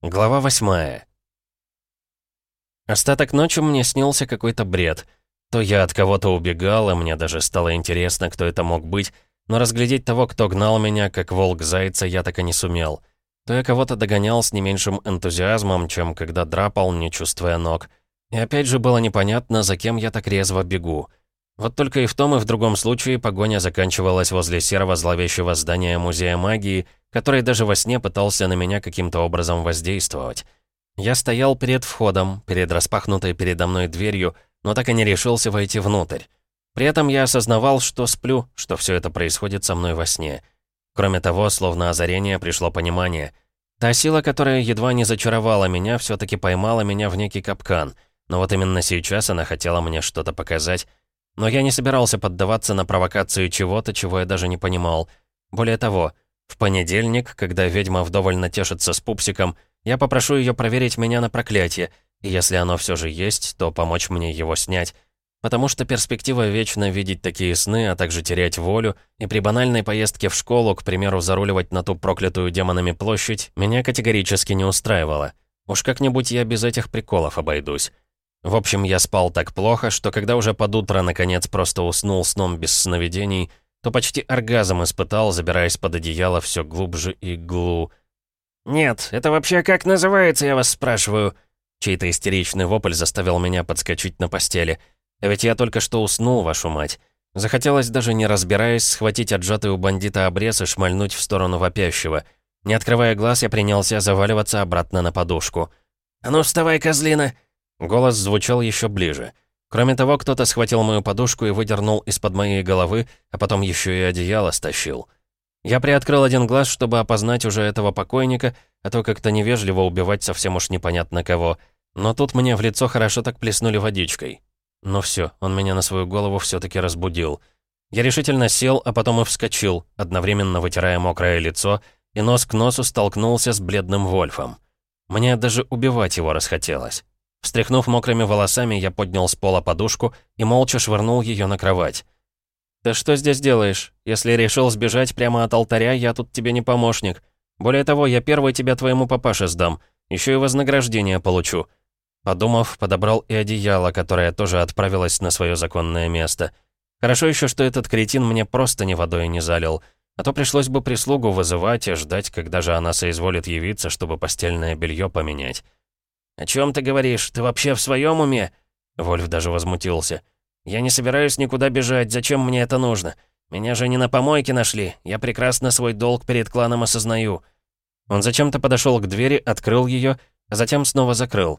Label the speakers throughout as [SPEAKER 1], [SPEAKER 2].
[SPEAKER 1] Глава восьмая. Остаток ночи мне снился какой-то бред. То я от кого-то убегал, и мне даже стало интересно, кто это мог быть, но разглядеть того, кто гнал меня, как волк зайца, я так и не сумел. То я кого-то догонял с не меньшим энтузиазмом, чем когда драпал, не чувствуя ног. И опять же было непонятно, за кем я так резво бегу. Вот только и в том, и в другом случае погоня заканчивалась возле серого зловещего здания Музея магии, который даже во сне пытался на меня каким-то образом воздействовать. Я стоял перед входом, перед распахнутой передо мной дверью, но так и не решился войти внутрь. При этом я осознавал, что сплю, что все это происходит со мной во сне. Кроме того, словно озарение, пришло понимание. Та сила, которая едва не зачаровала меня, все таки поймала меня в некий капкан. Но вот именно сейчас она хотела мне что-то показать, но я не собирался поддаваться на провокации чего-то, чего я даже не понимал. Более того, в понедельник, когда ведьма вдоволь натешится с пупсиком, я попрошу ее проверить меня на проклятие, и если оно все же есть, то помочь мне его снять. Потому что перспектива вечно видеть такие сны, а также терять волю, и при банальной поездке в школу, к примеру, заруливать на ту проклятую демонами площадь, меня категорически не устраивало. Уж как-нибудь я без этих приколов обойдусь. В общем, я спал так плохо, что когда уже под утро наконец просто уснул сном без сновидений, то почти оргазм испытал, забираясь под одеяло все глубже и глу.
[SPEAKER 2] «Нет, это вообще как называется, я вас спрашиваю?»
[SPEAKER 1] Чей-то истеричный вопль заставил меня подскочить на постели. А ведь я только что уснул, вашу мать. Захотелось даже не разбираясь, схватить отжатый у бандита обрез и шмальнуть в сторону вопящего. Не открывая глаз, я принялся заваливаться обратно на подушку.
[SPEAKER 2] «А ну вставай, козлина!»
[SPEAKER 1] Голос звучал еще ближе. Кроме того, кто-то схватил мою подушку и выдернул из-под моей головы, а потом еще и одеяло стащил. Я приоткрыл один глаз, чтобы опознать уже этого покойника, а то как-то невежливо убивать совсем уж непонятно кого. Но тут мне в лицо хорошо так плеснули водичкой. Ну все, он меня на свою голову все таки разбудил. Я решительно сел, а потом и вскочил, одновременно вытирая мокрое лицо, и нос к носу столкнулся с бледным Вольфом. Мне даже убивать его расхотелось. Встряхнув мокрыми волосами, я поднял с пола подушку и молча швырнул ее на кровать. «Ты что здесь делаешь? Если решил сбежать прямо от алтаря, я тут тебе не помощник. Более того, я первый тебя твоему папаше сдам. Еще и вознаграждение получу». Подумав, подобрал и одеяло, которое тоже отправилось на свое законное место. Хорошо еще, что этот кретин мне просто ни водой не залил. А то пришлось бы прислугу вызывать и ждать, когда же она соизволит явиться, чтобы постельное белье поменять.
[SPEAKER 2] «О чем ты говоришь? Ты вообще в своем уме?»
[SPEAKER 1] Вольф даже возмутился.
[SPEAKER 2] «Я не собираюсь никуда бежать. Зачем мне это нужно? Меня же не на помойке нашли. Я прекрасно свой долг перед кланом осознаю».
[SPEAKER 1] Он зачем-то подошел к двери, открыл ее, а затем снова закрыл.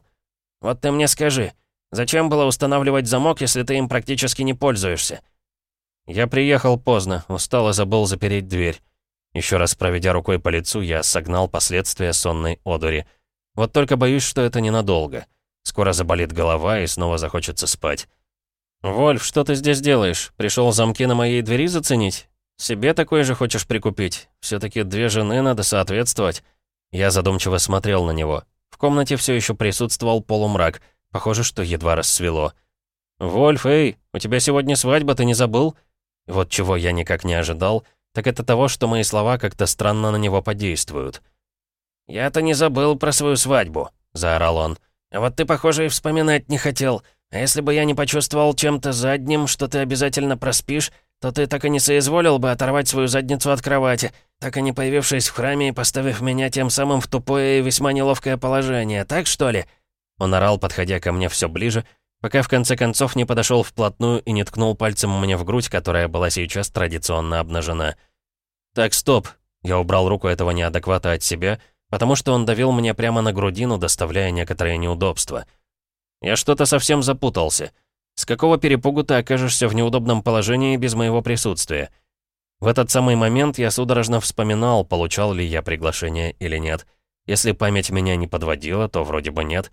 [SPEAKER 2] «Вот ты мне скажи, зачем было устанавливать замок, если ты им практически не пользуешься?»
[SPEAKER 1] Я приехал поздно, устал и забыл запереть дверь. Еще раз проведя рукой по лицу, я согнал последствия сонной одури — вот только боюсь, что это ненадолго. Скоро заболит голова и снова захочется спать. «Вольф, что ты здесь делаешь? Пришел замки на моей двери заценить? Себе такой же хочешь прикупить? все таки две жены надо соответствовать». Я задумчиво смотрел на него. В комнате все еще присутствовал полумрак. Похоже, что едва рассвело. «Вольф, эй, у тебя сегодня свадьба, ты не забыл?» Вот чего я никак не ожидал, так это того, что мои слова как-то странно на него подействуют.
[SPEAKER 2] «Я-то не забыл про свою свадьбу», — заорал он. «А вот ты, похоже, и вспоминать не хотел. А если бы я не почувствовал чем-то задним, что ты обязательно проспишь, то ты так и не соизволил бы оторвать свою задницу от кровати, так и не появившись в храме и поставив меня тем самым в тупое и весьма неловкое положение, так что ли?»
[SPEAKER 1] Он орал, подходя ко мне все ближе, пока в конце концов не подошел вплотную и не ткнул пальцем мне в грудь, которая была сейчас традиционно обнажена. «Так, стоп!» Я убрал руку этого неадеквата от себя потому что он давил мне прямо на грудину, доставляя некоторые неудобства. Я что-то совсем запутался. С какого перепугу ты окажешься в неудобном положении без моего присутствия? В этот самый момент я судорожно вспоминал, получал ли я приглашение или нет. Если память меня не подводила, то вроде бы нет.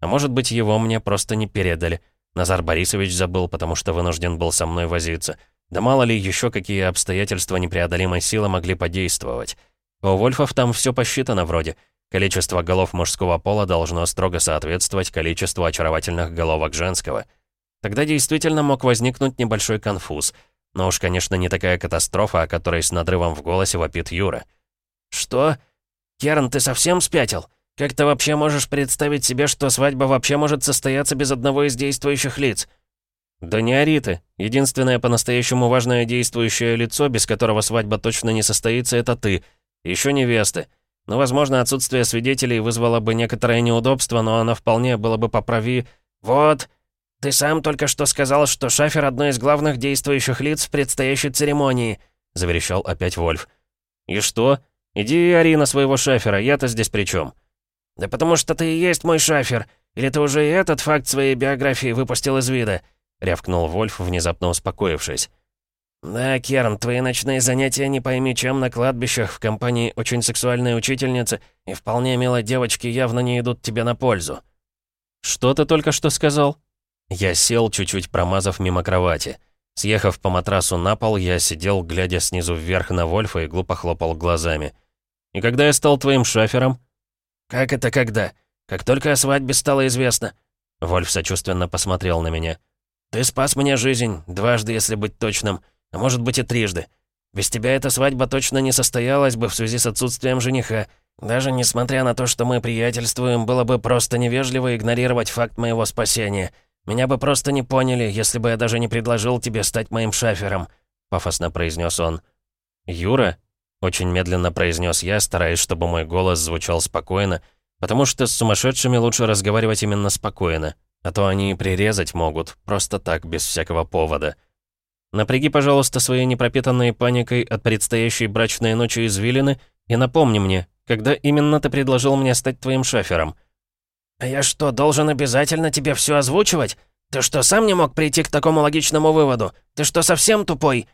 [SPEAKER 1] А может быть, его мне просто не передали. Назар Борисович забыл, потому что вынужден был со мной возиться. Да мало ли еще какие обстоятельства непреодолимой силы могли подействовать. У Вольфов там все посчитано вроде. Количество голов мужского пола должно строго соответствовать количеству очаровательных головок женского. Тогда действительно мог возникнуть небольшой конфуз. Но уж, конечно, не такая катастрофа, о которой с надрывом в голосе вопит Юра.
[SPEAKER 2] «Что? Керн, ты совсем спятил? Как ты вообще можешь представить себе, что свадьба вообще может состояться без одного из действующих лиц?»
[SPEAKER 1] «Да не ори ты. Единственное по-настоящему важное действующее лицо, без которого свадьба точно не состоится, это ты. Еще невесты. Но, возможно, отсутствие свидетелей вызвало бы некоторое неудобство, но оно вполне было бы поправи...
[SPEAKER 2] Вот! Ты сам только что сказал, что Шафер — одно из главных действующих лиц в предстоящей церемонии», — заверещал опять Вольф.
[SPEAKER 1] «И что? Иди и ори на своего Шафера, я-то здесь при чем?
[SPEAKER 2] «Да потому что ты и есть мой Шафер. Или ты уже и этот факт своей биографии выпустил из вида?» — рявкнул Вольф, внезапно успокоившись. «Да, Керн, твои ночные занятия не пойми чем на кладбищах в компании очень сексуальной учительницы и вполне милой девочки явно не идут тебе на пользу».
[SPEAKER 1] «Что ты только что сказал?» Я сел, чуть-чуть промазав мимо кровати. Съехав по матрасу на пол, я сидел, глядя снизу вверх на Вольфа и глупо хлопал глазами. «И когда я стал твоим шафером?»
[SPEAKER 2] «Как это когда? Как только о свадьбе стало известно?»
[SPEAKER 1] Вольф сочувственно посмотрел на меня.
[SPEAKER 2] «Ты спас мне жизнь, дважды, если быть точным а может быть и трижды. Без тебя эта свадьба точно не состоялась бы в связи с отсутствием жениха. Даже несмотря на то, что мы приятельствуем, было бы просто невежливо игнорировать факт моего спасения. Меня бы просто не поняли, если бы я даже не предложил тебе стать моим шафером», — пафосно произнес он.
[SPEAKER 1] «Юра?» — очень медленно произнес я, стараясь, чтобы мой голос звучал спокойно, потому что с сумасшедшими лучше разговаривать именно спокойно, а то они и прирезать могут, просто так, без всякого повода. Напряги, пожалуйста, свои непропитанные паникой от предстоящей брачной ночи извилины и напомни мне, когда именно ты предложил мне стать твоим шафером?»
[SPEAKER 2] «А я что, должен обязательно тебе все озвучивать? Ты что, сам не мог прийти к такому логичному выводу? Ты что, совсем тупой?»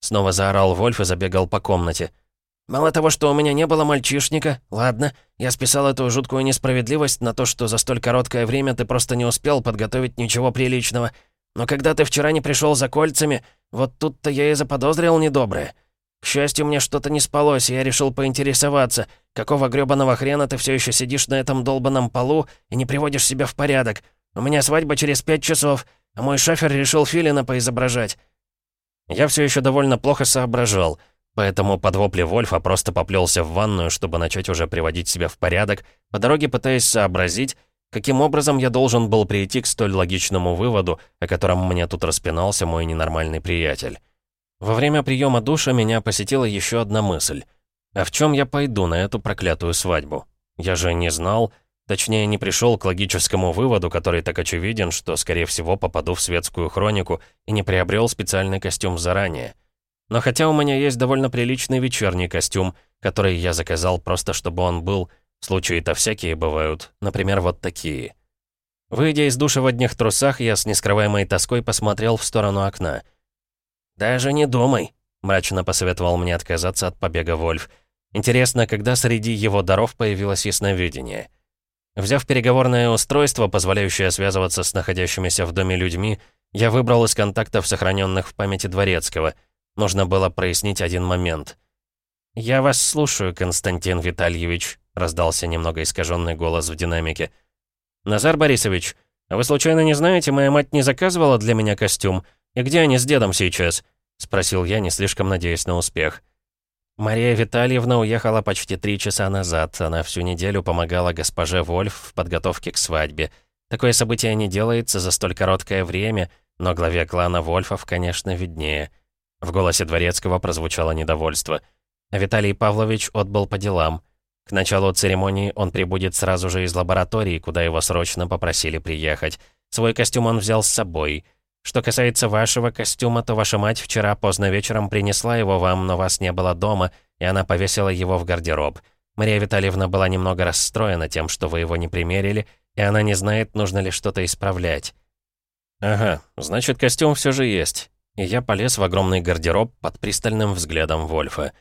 [SPEAKER 1] Снова заорал Вольф и забегал по комнате.
[SPEAKER 2] «Мало того, что у меня не было мальчишника, ладно, я списал эту жуткую несправедливость на то, что за столь короткое время ты просто не успел подготовить ничего приличного. Но когда ты вчера не пришел за кольцами, вот тут-то я и заподозрил недоброе. К счастью, мне что-то не спалось, и я решил поинтересоваться, какого грёбаного хрена ты все еще сидишь на этом долбанном полу и не приводишь себя в порядок. У меня свадьба через пять часов, а мой шофер решил филина поизображать.
[SPEAKER 1] Я все еще довольно плохо соображал, поэтому под вопли Вольфа просто поплелся в ванную, чтобы начать уже приводить себя в порядок, по дороге пытаясь сообразить, Каким образом я должен был прийти к столь логичному выводу, о котором мне тут распинался мой ненормальный приятель? Во время приема душа меня посетила еще одна мысль. А в чем я пойду на эту проклятую свадьбу? Я же не знал, точнее не пришел к логическому выводу, который так очевиден, что, скорее всего, попаду в светскую хронику и не приобрел специальный костюм заранее. Но хотя у меня есть довольно приличный вечерний костюм, который я заказал просто, чтобы он был Случаи-то всякие бывают, например, вот такие. Выйдя из душа в одних трусах, я с нескрываемой тоской посмотрел в сторону окна.
[SPEAKER 2] «Даже не думай», —
[SPEAKER 1] мрачно посоветовал мне отказаться от побега Вольф. Интересно, когда среди его даров появилось ясновидение. Взяв переговорное устройство, позволяющее связываться с находящимися в доме людьми, я выбрал из контактов, сохраненных в памяти Дворецкого. Нужно было прояснить один момент. «Я вас слушаю, Константин Витальевич», — раздался немного искаженный голос в динамике. «Назар Борисович, а вы случайно не знаете, моя мать не заказывала для меня костюм? И где они с дедом сейчас?» — спросил я, не слишком надеясь на успех. Мария Витальевна уехала почти три часа назад. Она всю неделю помогала госпоже Вольф в подготовке к свадьбе. Такое событие не делается за столь короткое время, но главе клана Вольфов, конечно, виднее. В голосе Дворецкого прозвучало недовольство. Виталий Павлович отбыл по делам. К началу церемонии он прибудет сразу же из лаборатории, куда его срочно попросили приехать. Свой костюм он взял с собой. Что касается вашего костюма, то ваша мать вчера поздно вечером принесла его вам, но вас не было дома, и она повесила его в гардероб. Мария Витальевна была немного расстроена тем, что вы его не примерили, и она не знает, нужно ли что-то исправлять. Ага, значит, костюм все же есть. И я полез в огромный гардероб под пристальным взглядом Вольфа.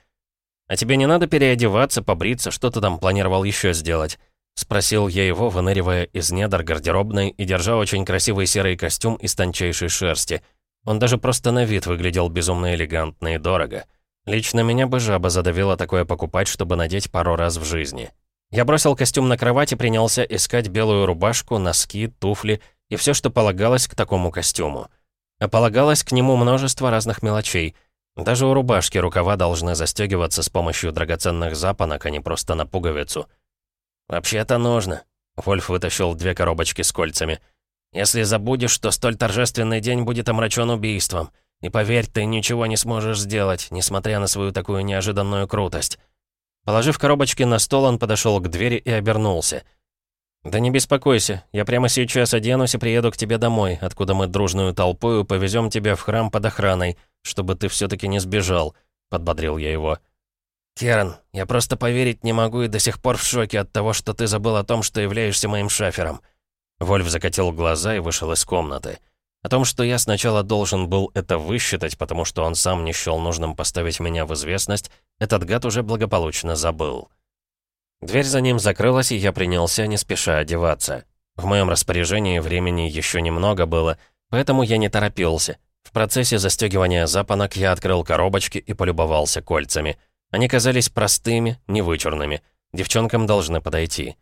[SPEAKER 1] «А тебе не надо переодеваться, побриться, что ты там планировал еще сделать?» Спросил я его, выныривая из недр гардеробной и держа очень красивый серый костюм из тончайшей шерсти. Он даже просто на вид выглядел безумно элегантно и дорого. Лично меня бы жаба задавила такое покупать, чтобы надеть пару раз в жизни. Я бросил костюм на кровать и принялся искать белую рубашку, носки, туфли и все, что полагалось к такому костюму. А полагалось к нему множество разных мелочей — даже у рубашки рукава должны застегиваться с помощью драгоценных запонок, а не просто на пуговицу.
[SPEAKER 2] «Вообще-то нужно». Вольф вытащил две коробочки с кольцами. «Если забудешь, то столь торжественный день будет омрачен убийством. И поверь, ты ничего не сможешь сделать, несмотря на свою такую неожиданную крутость». Положив коробочки на стол, он подошел к двери и обернулся. «Да не беспокойся, я прямо сейчас оденусь и приеду к тебе домой, откуда мы дружную толпою повезем тебя в храм под охраной, чтобы ты все таки не сбежал», — подбодрил я его. «Керн, я просто поверить не могу и до сих пор в шоке от того, что ты забыл о том, что являешься моим шафером». Вольф закатил глаза и вышел из комнаты. О том, что я сначала должен был это высчитать, потому что он сам не счел нужным поставить меня в известность, этот гад уже благополучно забыл. Дверь за ним закрылась, и я принялся не спеша одеваться. В моем распоряжении времени еще немного было, поэтому я не торопился. В процессе застегивания запонок я открыл коробочки и полюбовался кольцами. Они казались простыми, невычурными. Девчонкам должны подойти.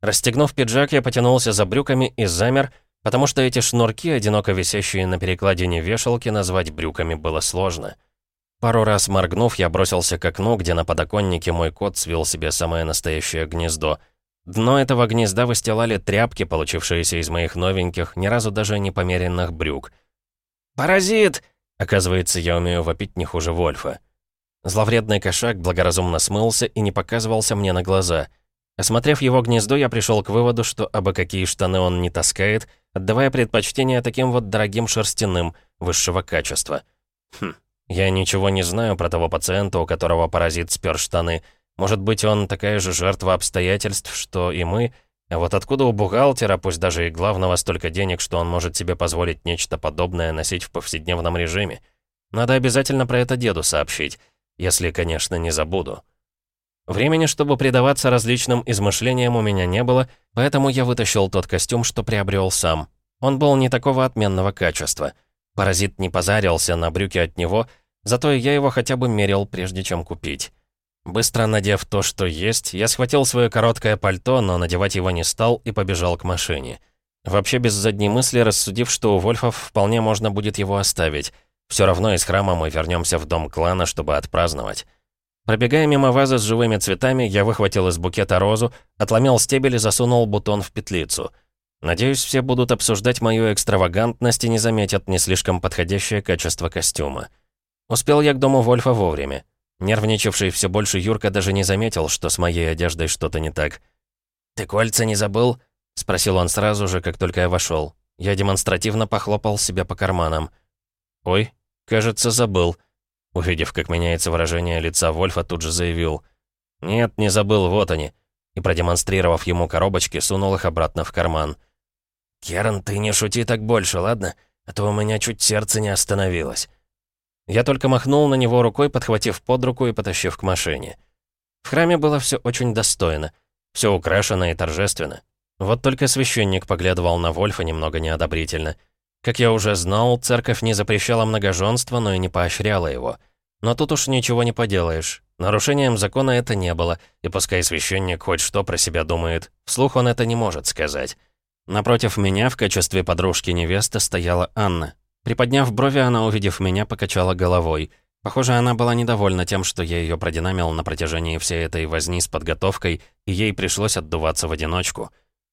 [SPEAKER 2] Расстегнув пиджак, я потянулся за брюками и замер, потому что эти шнурки, одиноко висящие на перекладине вешалки, назвать брюками было сложно. Пару раз моргнув, я бросился к окну, где на подоконнике мой кот свил себе самое настоящее гнездо. Дно этого гнезда выстилали тряпки, получившиеся из моих новеньких, ни разу даже не померенных брюк. «Паразит!» Оказывается, я умею вопить не хуже Вольфа. Зловредный кошак благоразумно смылся и не показывался мне на глаза — Осмотрев его гнездо, я пришел к выводу, что абы какие штаны он не таскает, отдавая предпочтение таким вот дорогим шерстяным, высшего качества. Хм, я ничего не знаю про того пациента, у которого паразит спер штаны. Может быть, он такая же жертва обстоятельств, что и мы, а вот откуда у бухгалтера, пусть даже и главного, столько денег, что он может себе позволить нечто подобное носить в повседневном режиме? Надо обязательно про это деду сообщить, если, конечно, не забуду. Времени, чтобы предаваться различным измышлениям, у меня не было, поэтому я вытащил тот костюм, что приобрел сам. Он был не такого отменного качества. Паразит не позарился на брюки от него, зато я его хотя бы мерил, прежде чем купить. Быстро надев то, что есть, я схватил свое короткое пальто, но надевать его не стал и побежал к машине. Вообще без задней мысли, рассудив, что у Вольфов вполне можно будет его оставить. Все равно из храма мы вернемся в дом клана, чтобы отпраздновать. Пробегая мимо вазы с живыми цветами, я выхватил из букета розу, отломил стебель и засунул бутон в петлицу. Надеюсь, все будут обсуждать мою экстравагантность и не заметят не слишком подходящее качество костюма. Успел я к дому Вольфа вовремя. Нервничавший все больше Юрка даже не заметил, что с моей одеждой что-то не так. «Ты кольца не забыл?» — спросил он сразу же, как только я вошел. Я демонстративно похлопал себя по карманам. «Ой, кажется, забыл». Увидев, как меняется выражение лица Вольфа, тут же заявил. «Нет, не забыл, вот они». И, продемонстрировав ему коробочки, сунул их обратно в карман. «Керн, ты не шути так больше, ладно? А то у меня чуть сердце не остановилось». Я только махнул на него рукой, подхватив под руку и потащив к машине. В храме было все очень достойно. Все украшено и торжественно. Вот только священник поглядывал на Вольфа немного неодобрительно — как я уже знал, церковь не запрещала многоженство, но и не поощряла его. Но тут уж ничего не поделаешь. Нарушением закона это не было, и пускай священник хоть что про себя думает, вслух он это не может сказать. Напротив меня в качестве подружки невесты стояла Анна. Приподняв брови, она, увидев меня, покачала головой. Похоже, она была недовольна тем, что я ее продинамил на протяжении всей этой возни с подготовкой, и ей пришлось отдуваться в одиночку.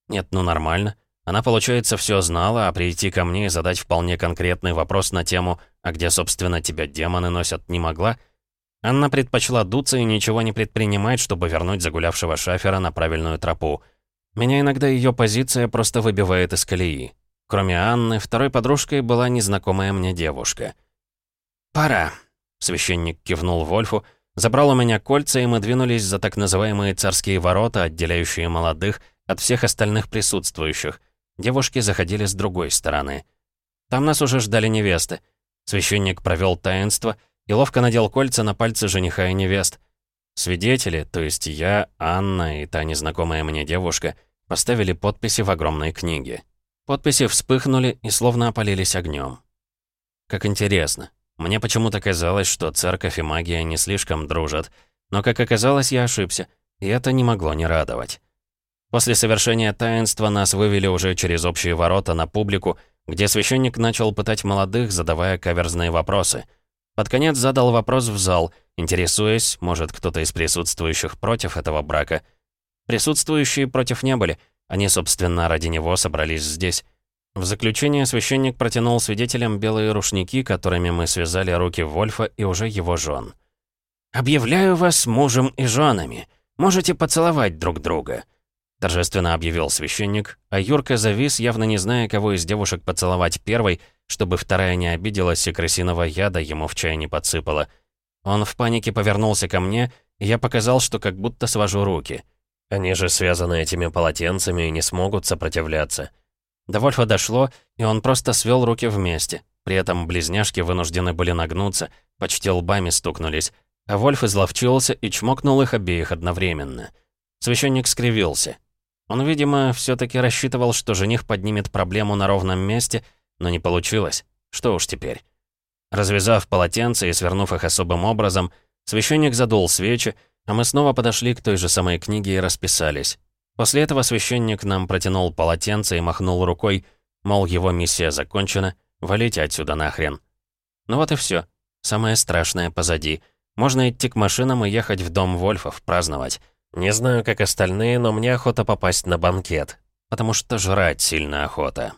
[SPEAKER 2] Нет, ну нормально. Она, получается, все знала, а прийти ко мне и задать вполне конкретный вопрос на тему «А где, собственно, тебя демоны носят?» не могла. Анна предпочла дуться и ничего не предпринимать, чтобы вернуть загулявшего шафера на правильную тропу. Меня иногда ее позиция просто выбивает из колеи. Кроме Анны, второй подружкой была незнакомая мне девушка. «Пора», — священник кивнул Вольфу, забрал у меня кольца, и мы двинулись за так называемые царские ворота, отделяющие молодых от всех остальных присутствующих — Девушки заходили с другой стороны. Там нас уже ждали невесты. Священник провел таинство и ловко надел кольца на пальцы жениха и невест. Свидетели, то есть я, Анна и та незнакомая мне девушка, поставили подписи в огромной книге. Подписи вспыхнули и словно опалились огнем. Как интересно. Мне почему-то казалось, что церковь и магия не слишком дружат. Но, как оказалось, я ошибся, и это не могло не радовать. После совершения таинства нас вывели уже через общие ворота на публику, где священник начал пытать молодых, задавая каверзные вопросы. Под конец задал вопрос в зал, интересуясь, может, кто-то из присутствующих против этого брака.
[SPEAKER 1] Присутствующие против не были. Они, собственно, ради него собрались здесь. В заключение священник протянул свидетелям белые рушники, которыми мы связали руки Вольфа и уже его жен. «Объявляю вас мужем и женами. Можете поцеловать друг друга», — торжественно объявил священник, а Юрка завис, явно не зная, кого из девушек поцеловать первой, чтобы вторая не обиделась и крысиного яда ему в чай не подсыпала. Он в панике повернулся ко мне, и я показал, что как будто свожу руки. Они же связаны этими полотенцами и не смогут сопротивляться. До Вольфа дошло, и он просто свел руки вместе. При этом близняшки вынуждены были нагнуться, почти лбами стукнулись, а Вольф изловчился и чмокнул их обеих одновременно. Священник скривился. Он, видимо, все таки рассчитывал, что жених поднимет проблему на ровном месте, но не получилось. Что уж теперь. Развязав полотенце и свернув их особым образом, священник задул свечи, а мы снова подошли к той же самой книге и расписались. После этого священник нам протянул полотенце и махнул рукой, мол, его миссия закончена, валите отсюда нахрен. Ну вот и все. Самое страшное позади. Можно идти к машинам и ехать в дом Вольфов, праздновать. Не знаю, как остальные, но мне охота попасть на банкет. Потому что жрать сильно охота.